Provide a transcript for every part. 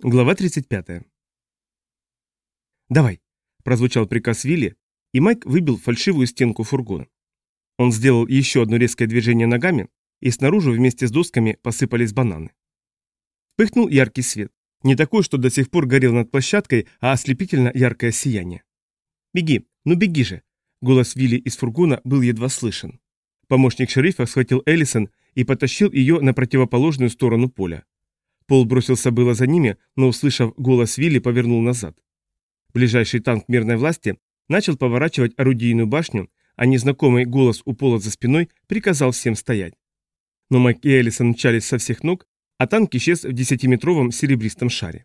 Глава 35. «Давай!» – прозвучал приказ Вилли, и Майк выбил фальшивую стенку фургона. Он сделал еще одно резкое движение ногами, и снаружи вместе с досками посыпались бананы. Вспыхнул яркий свет. Не такой, что до сих пор горел над площадкой, а ослепительно яркое сияние. «Беги! Ну беги же!» Голос Вилли из фургона был едва слышен. Помощник шерифа схватил Эллисон и потащил ее на противоположную сторону поля. Пол бросился было за ними, но, услышав голос Вилли, повернул назад. Ближайший танк мирной власти начал поворачивать орудийную башню, а незнакомый голос у Пола за спиной приказал всем стоять. Но Майк и Элисон мчались со всех ног, а танк исчез в десятиметровом серебристом шаре.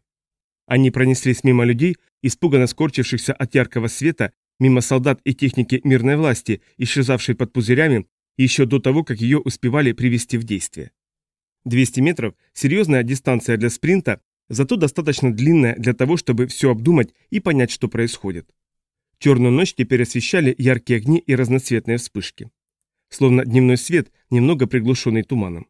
Они пронеслись мимо людей, испуганно скорчившихся от яркого света, мимо солдат и техники мирной власти, исчезавшей под пузырями, еще до того, как ее успевали привести в действие. 200 метров – серьезная дистанция для спринта, зато достаточно длинная для того, чтобы все обдумать и понять, что происходит. Черную ночь теперь освещали яркие огни и разноцветные вспышки. Словно дневной свет, немного приглушенный туманом.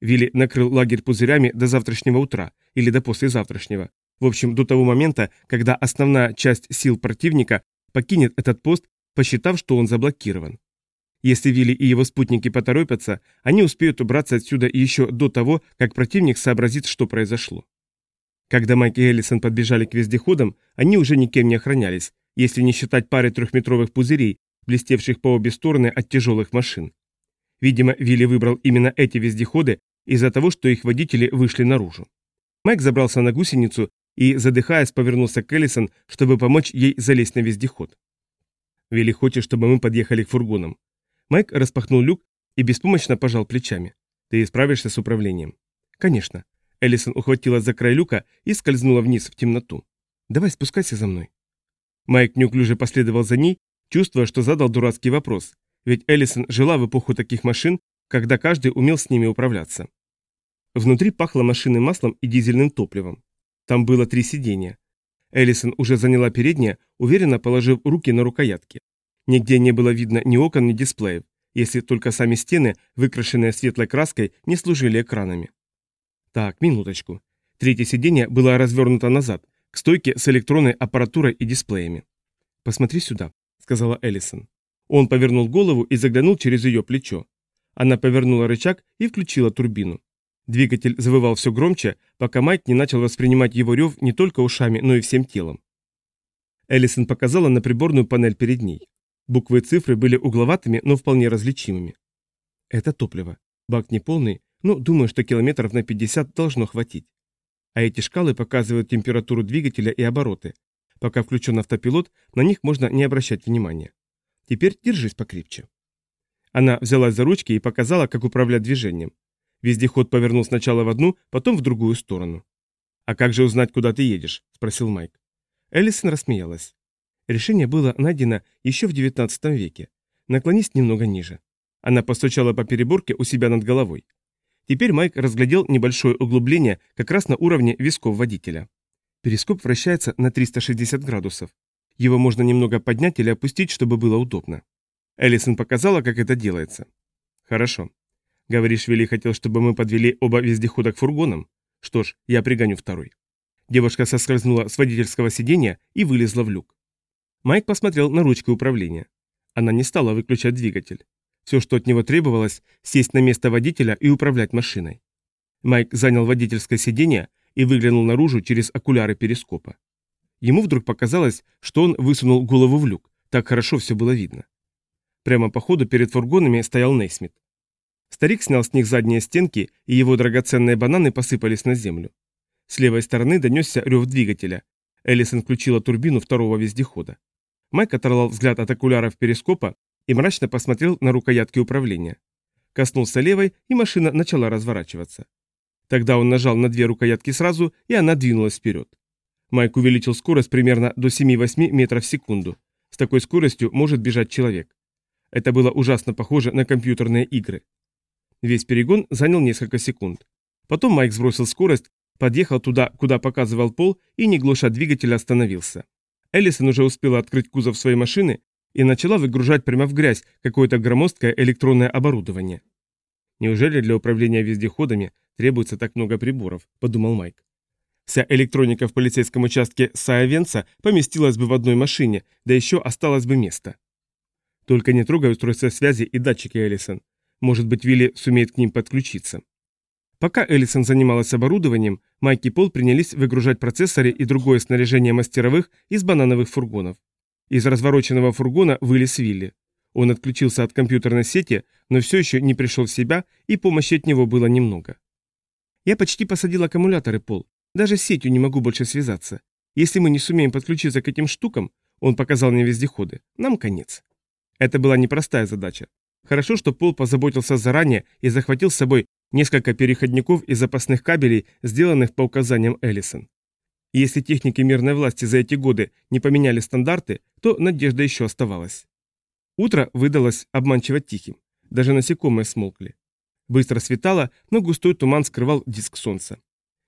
Вилли накрыл лагерь пузырями до завтрашнего утра или до послезавтрашнего. В общем, до того момента, когда основная часть сил противника покинет этот пост, посчитав, что он заблокирован. Если Вилли и его спутники поторопятся, они успеют убраться отсюда еще до того, как противник сообразит, что произошло. Когда Майк и Эллисон подбежали к вездеходам, они уже никем не охранялись, если не считать пары трехметровых пузырей, блестевших по обе стороны от тяжелых машин. Видимо, Вилли выбрал именно эти вездеходы из-за того, что их водители вышли наружу. Майк забрался на гусеницу и, задыхаясь, повернулся к Эллисон, чтобы помочь ей залезть на вездеход. «Вилли хочет, чтобы мы подъехали к фургонам. Майк распахнул люк и беспомощно пожал плечами. «Ты справишься с управлением?» «Конечно». Эллисон ухватилась за край люка и скользнула вниз в темноту. «Давай спускайся за мной». Майк неуклюже последовал за ней, чувствуя, что задал дурацкий вопрос. Ведь Эллисон жила в эпоху таких машин, когда каждый умел с ними управляться. Внутри пахло машинным маслом и дизельным топливом. Там было три сиденья. Эллисон уже заняла переднее, уверенно положив руки на рукоятки. Нигде не было видно ни окон, ни дисплеев, если только сами стены, выкрашенные светлой краской, не служили экранами. Так, минуточку. Третье сиденье было развернуто назад, к стойке с электронной аппаратурой и дисплеями. «Посмотри сюда», — сказала Эллисон. Он повернул голову и заглянул через ее плечо. Она повернула рычаг и включила турбину. Двигатель завывал все громче, пока Майк не начал воспринимать его рев не только ушами, но и всем телом. Эллисон показала на приборную панель перед ней. Буквы и цифры были угловатыми, но вполне различимыми. Это топливо. Бак не полный, но думаю, что километров на 50 должно хватить. А эти шкалы показывают температуру двигателя и обороты. Пока включен автопилот, на них можно не обращать внимания. Теперь держись покрепче. Она взялась за ручки и показала, как управлять движением. Вездеход повернул сначала в одну, потом в другую сторону. «А как же узнать, куда ты едешь?» – спросил Майк. Эллисон рассмеялась. Решение было найдено еще в XIX веке. Наклонись немного ниже. Она постучала по переборке у себя над головой. Теперь Майк разглядел небольшое углубление как раз на уровне висков водителя. Перископ вращается на 360 градусов. Его можно немного поднять или опустить, чтобы было удобно. Эллисон показала, как это делается. Хорошо. Говоришь, Вилли хотел, чтобы мы подвели оба вездехода к фургонам? Что ж, я пригоню второй. Девушка соскользнула с водительского сиденья и вылезла в люк. Майк посмотрел на ручку управления. Она не стала выключать двигатель. Все, что от него требовалось, сесть на место водителя и управлять машиной. Майк занял водительское сиденье и выглянул наружу через окуляры перископа. Ему вдруг показалось, что он высунул голову в люк, так хорошо все было видно. Прямо по ходу перед фургонами стоял Нейсмит. Старик снял с них задние стенки, и его драгоценные бананы посыпались на землю. С левой стороны донесся рев двигателя. Эллисон включила турбину второго вездехода. Майк оторвал взгляд от окуляров перископа и мрачно посмотрел на рукоятки управления. Коснулся левой, и машина начала разворачиваться. Тогда он нажал на две рукоятки сразу, и она двинулась вперед. Майк увеличил скорость примерно до 7-8 метров в секунду. С такой скоростью может бежать человек. Это было ужасно похоже на компьютерные игры. Весь перегон занял несколько секунд. Потом Майк сбросил скорость, подъехал туда, куда показывал пол, и, не глуша двигателя, остановился. Эллисон уже успела открыть кузов своей машины и начала выгружать прямо в грязь какое-то громоздкое электронное оборудование. «Неужели для управления вездеходами требуется так много приборов?» – подумал Майк. Вся электроника в полицейском участке Саавенца поместилась бы в одной машине, да еще осталось бы место. Только не трогай устройство связи и датчики, Эллисон. Может быть, Вилли сумеет к ним подключиться. Пока Эллисон занималась оборудованием, Майк и Пол принялись выгружать процессоры и другое снаряжение мастеровых из банановых фургонов. Из развороченного фургона вылез Вилли. Он отключился от компьютерной сети, но все еще не пришел в себя, и помощи от него было немного. «Я почти посадил аккумуляторы, Пол. Даже с сетью не могу больше связаться. Если мы не сумеем подключиться к этим штукам, он показал мне вездеходы, нам конец. Это была непростая задача. Хорошо, что Пол позаботился заранее и захватил с собой несколько переходников и запасных кабелей, сделанных по указаниям Эллисон. Если техники мирной власти за эти годы не поменяли стандарты, то надежда еще оставалась. Утро выдалось обманчиво тихим. Даже насекомые смолкли. Быстро светало, но густой туман скрывал диск солнца.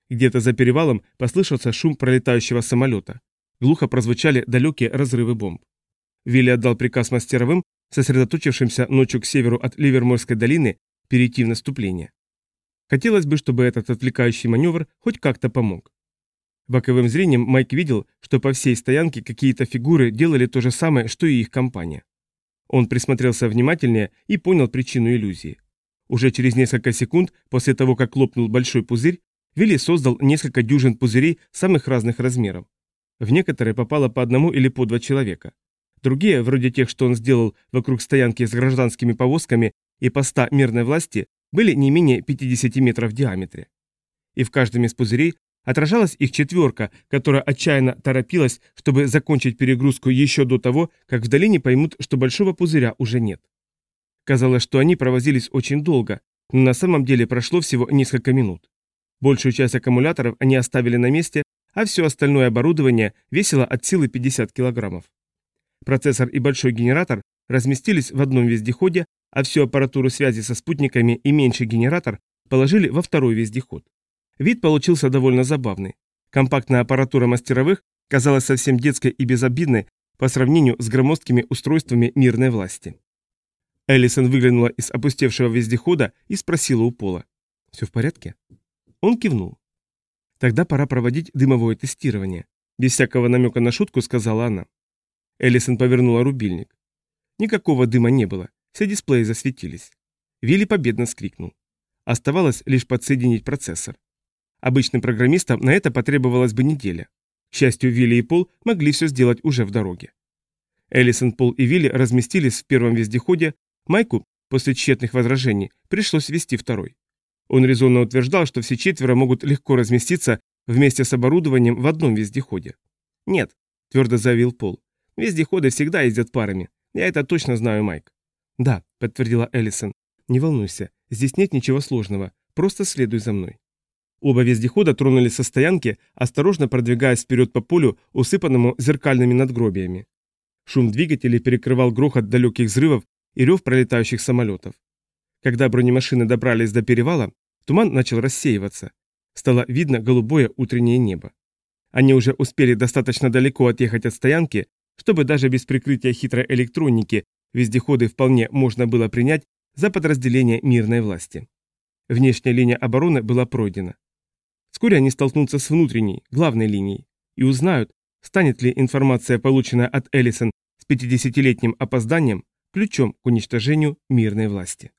Где-то за перевалом послышался шум пролетающего самолета. Глухо прозвучали далекие разрывы бомб. Вилли отдал приказ мастеровым, сосредоточившимся ночью к северу от Ливерморской долины, перейти в наступление. Хотелось бы, чтобы этот отвлекающий маневр хоть как-то помог. Боковым зрением Майк видел, что по всей стоянке какие-то фигуры делали то же самое, что и их компания. Он присмотрелся внимательнее и понял причину иллюзии. Уже через несколько секунд после того, как лопнул большой пузырь, Вилли создал несколько дюжин пузырей самых разных размеров. В некоторые попало по одному или по два человека. Другие, вроде тех, что он сделал вокруг стоянки с гражданскими повозками и поста мирной власти, были не менее 50 метров в диаметре. И в каждом из пузырей отражалась их четверка, которая отчаянно торопилась, чтобы закончить перегрузку еще до того, как в долине поймут, что большого пузыря уже нет. Казалось, что они провозились очень долго, но на самом деле прошло всего несколько минут. Большую часть аккумуляторов они оставили на месте, а все остальное оборудование весило от силы 50 килограммов. Процессор и большой генератор разместились в одном вездеходе, а всю аппаратуру связи со спутниками и меньший генератор положили во второй вездеход. Вид получился довольно забавный. Компактная аппаратура мастеровых казалась совсем детской и безобидной по сравнению с громоздкими устройствами мирной власти. Эллисон выглянула из опустевшего вездехода и спросила у Пола. «Все в порядке?» Он кивнул. Тогда пора проводить дымовое тестирование. Без всякого намека на шутку сказала она. Эллисон повернула рубильник. Никакого дыма не было, все дисплеи засветились. Вилли победно скрикнул. Оставалось лишь подсоединить процессор. Обычным программистам на это потребовалась бы неделя. К счастью, Вилли и Пол могли все сделать уже в дороге. Эллисон, Пол и Вилли разместились в первом вездеходе, Майку, после тщетных возражений, пришлось вести второй. Он резонно утверждал, что все четверо могут легко разместиться вместе с оборудованием в одном вездеходе. «Нет», – твердо заявил Пол, – «вездеходы всегда ездят парами. Я это точно знаю, Майк». «Да», – подтвердила Эллисон. «Не волнуйся, здесь нет ничего сложного, просто следуй за мной». Оба вездехода тронулись со стоянки, осторожно продвигаясь вперед по полю, усыпанному зеркальными надгробиями. Шум двигателей перекрывал грохот далеких взрывов и рев пролетающих самолетов. Когда бронемашины добрались до перевала, туман начал рассеиваться. Стало видно голубое утреннее небо. Они уже успели достаточно далеко отъехать от стоянки, чтобы даже без прикрытия хитрой электроники вездеходы вполне можно было принять за подразделение мирной власти. Внешняя линия обороны была пройдена. Вскоре они столкнутся с внутренней, главной линией, и узнают, станет ли информация, полученная от Эллисон с 50-летним опозданием, ключом к уничтожению мирной власти.